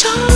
charm.